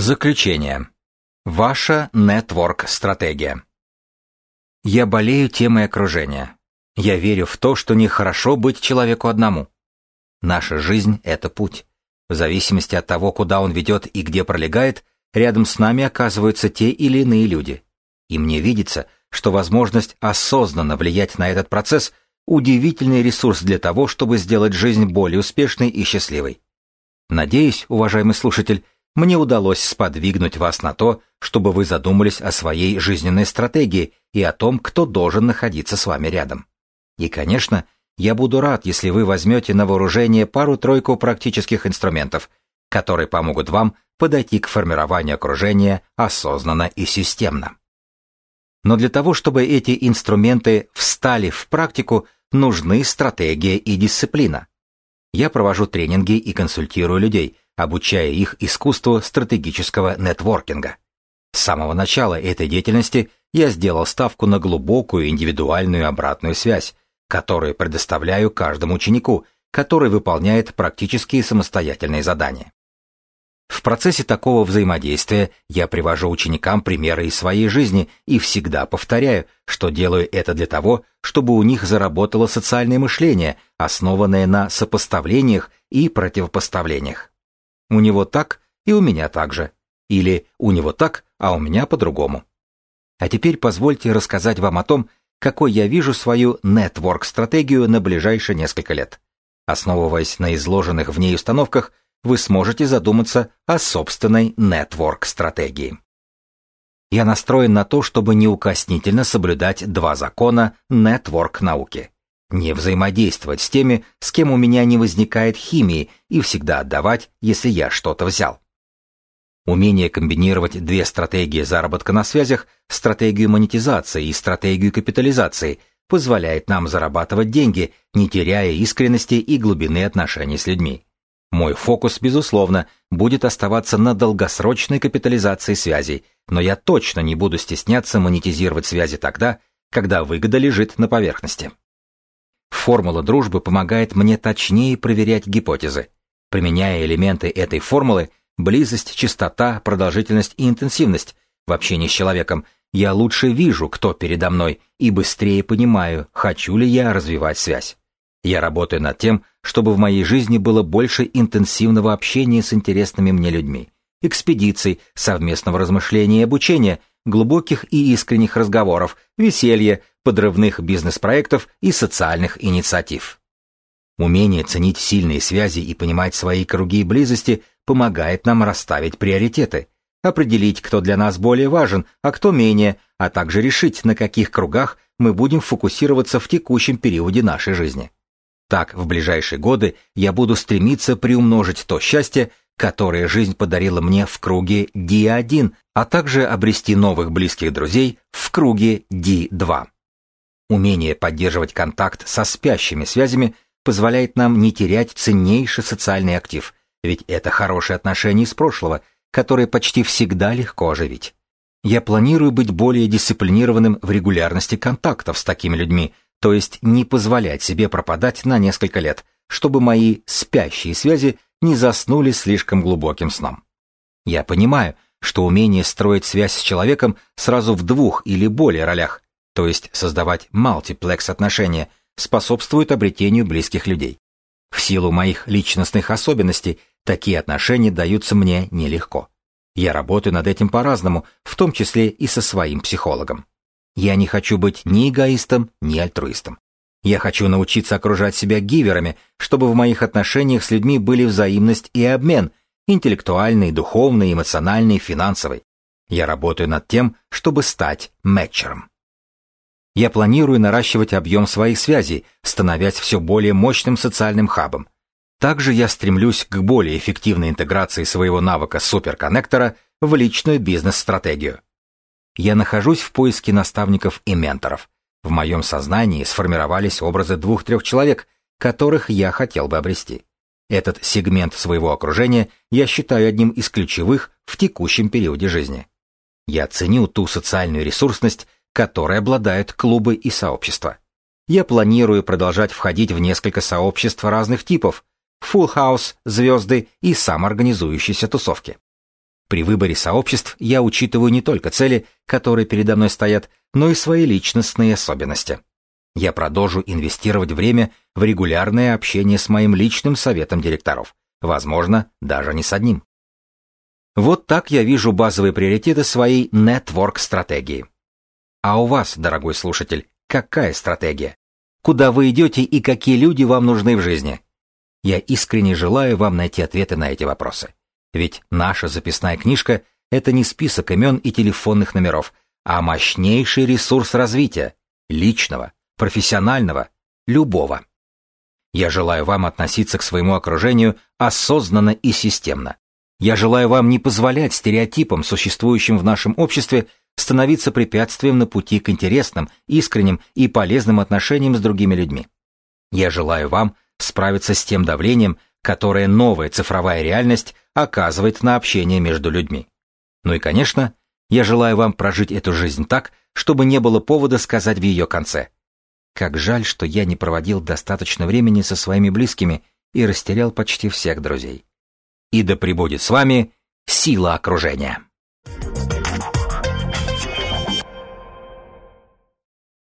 Заключение. Ваша нетворк-стратегия. Я болею темой окружения. Я верю в то, что нехорошо быть человеку одному. Наша жизнь — это путь. В зависимости от того, куда он ведет и где пролегает, рядом с нами оказываются те или иные люди. И мне видится, что возможность осознанно влиять на этот процесс — удивительный ресурс для того, чтобы сделать жизнь более успешной и счастливой. Надеюсь, уважаемый слушатель, мне удалось сподвигнуть вас на то, чтобы вы задумались о своей жизненной стратегии и о том, кто должен находиться с вами рядом. И, конечно, я буду рад, если вы возьмете на вооружение пару-тройку практических инструментов, которые помогут вам подойти к формированию окружения осознанно и системно. Но для того, чтобы эти инструменты встали в практику, нужны стратегия и дисциплина. Я провожу тренинги и консультирую людей, обучая их искусству стратегического нетворкинга. С самого начала этой деятельности я сделал ставку на глубокую индивидуальную обратную связь, которую предоставляю каждому ученику, который выполняет практические самостоятельные задания. В процессе такого взаимодействия я привожу ученикам примеры из своей жизни и всегда повторяю, что делаю это для того, чтобы у них заработало социальное мышление, основанное на сопоставлениях и противопоставлениях. У него так, и у меня так же. Или у него так, а у меня по-другому. А теперь позвольте рассказать вам о том, какой я вижу свою нетворк-стратегию на ближайшие несколько лет. Основываясь на изложенных в ней установках, вы сможете задуматься о собственной нетворк-стратегии. Я настроен на то, чтобы неукоснительно соблюдать два закона нетворк-науки. Не взаимодействовать с теми, с кем у меня не возникает химии, и всегда отдавать, если я что-то взял. Умение комбинировать две стратегии заработка на связях, стратегию монетизации и стратегию капитализации, позволяет нам зарабатывать деньги, не теряя искренности и глубины отношений с людьми. Мой фокус, безусловно, будет оставаться на долгосрочной капитализации связей, но я точно не буду стесняться монетизировать связи тогда, когда выгода лежит на поверхности. Формула дружбы помогает мне точнее проверять гипотезы. Применяя элементы этой формулы, близость, частота, продолжительность и интенсивность в общении с человеком, я лучше вижу, кто передо мной, и быстрее понимаю, хочу ли я развивать связь. Я работаю над тем, чтобы в моей жизни было больше интенсивного общения с интересными мне людьми, экспедиций, совместного размышления и обучения, глубоких и искренних разговоров, веселья, подрывных бизнес-проектов и социальных инициатив. Умение ценить сильные связи и понимать свои круги близости помогает нам расставить приоритеты, определить, кто для нас более важен, а кто менее, а также решить, на каких кругах мы будем фокусироваться в текущем периоде нашей жизни. Так, в ближайшие годы я буду стремиться приумножить то счастье, которое жизнь подарила мне в круге D1, а также обрести новых близких друзей в круге D2. Умение поддерживать контакт со спящими связями позволяет нам не терять ценнейший социальный актив, ведь это хорошие отношения из прошлого, которые почти всегда легко оживить. Я планирую быть более дисциплинированным в регулярности контактов с такими людьми, то есть не позволять себе пропадать на несколько лет, чтобы мои спящие связи не заснули слишком глубоким сном. Я понимаю, что умение строить связь с человеком сразу в двух или более ролях, то есть создавать мультиплекс отношения, способствует обретению близких людей. В силу моих личностных особенностей такие отношения даются мне нелегко. Я работаю над этим по-разному, в том числе и со своим психологом. Я не хочу быть ни эгоистом, ни альтруистом. Я хочу научиться окружать себя гиверами, чтобы в моих отношениях с людьми были взаимность и обмен, интеллектуальный, духовный, эмоциональный, финансовый. Я работаю над тем, чтобы стать мэтчером. Я планирую наращивать объем своих связей, становясь все более мощным социальным хабом. Также я стремлюсь к более эффективной интеграции своего навыка суперконнектора в личную бизнес-стратегию я нахожусь в поиске наставников и менторов. В моем сознании сформировались образы двух-трех человек, которых я хотел бы обрести. Этот сегмент своего окружения я считаю одним из ключевых в текущем периоде жизни. Я ценю ту социальную ресурсность, которой обладают клубы и сообщества. Я планирую продолжать входить в несколько сообществ разных типов, Full House, звезды и самоорганизующиеся тусовки. При выборе сообществ я учитываю не только цели, которые передо мной стоят, но и свои личностные особенности. Я продолжу инвестировать время в регулярное общение с моим личным советом директоров. Возможно, даже не с одним. Вот так я вижу базовые приоритеты своей нетворк-стратегии. А у вас, дорогой слушатель, какая стратегия? Куда вы идете и какие люди вам нужны в жизни? Я искренне желаю вам найти ответы на эти вопросы. Ведь наша записная книжка — это не список имен и телефонных номеров, а мощнейший ресурс развития, личного, профессионального, любого. Я желаю вам относиться к своему окружению осознанно и системно. Я желаю вам не позволять стереотипам, существующим в нашем обществе, становиться препятствием на пути к интересным, искренним и полезным отношениям с другими людьми. Я желаю вам справиться с тем давлением, которое новая цифровая реальность оказывает на общение между людьми. Ну и, конечно, я желаю вам прожить эту жизнь так, чтобы не было повода сказать в ее конце. Как жаль, что я не проводил достаточно времени со своими близкими и растерял почти всех друзей. И да пребудет с вами сила окружения.